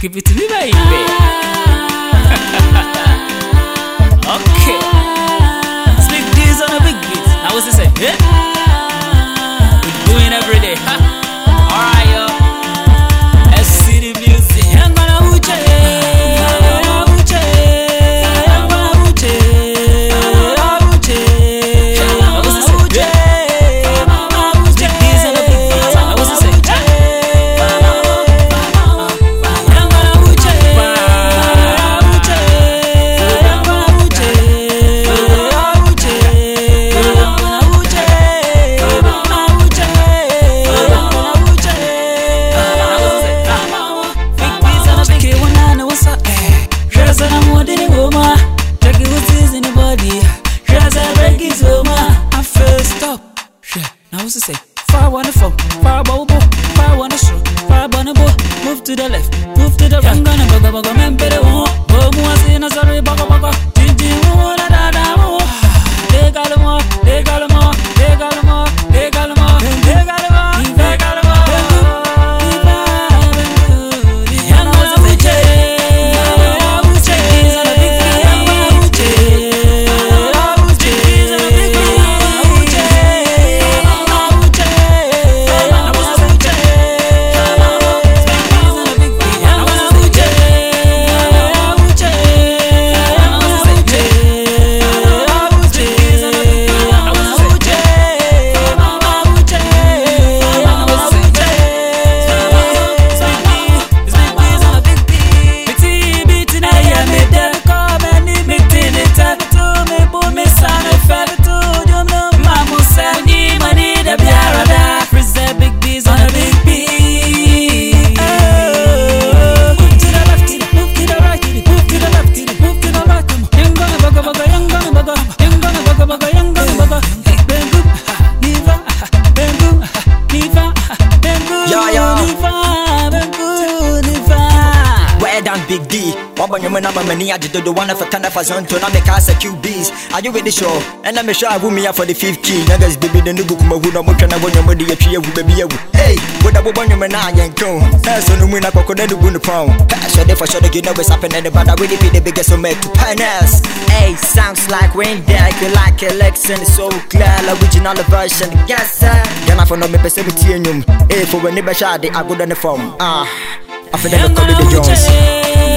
Give it to me, baby. Done Big D? Wabba nyuma na mama ni ajido the one for tanda for zonto na me kasa QBs. Are you the show? And I'm sure I will me for the fifth key. Niggas baby the nubu kuma hu na mo twana bonyo mo de yatwe awu baby awu. Hey, what da bonyo me na yanko. Eso no mu na kokko na nubu no pound. Pass your for sure you know what's happening but I really be the biggest so make to pioneers. Hey, sounds like rain deck like election so clear original version. Yes sir. Gana for no me pese bi tie nyum. Hey, for when ni be I go down the form. Ah. I feel them call me the Jones.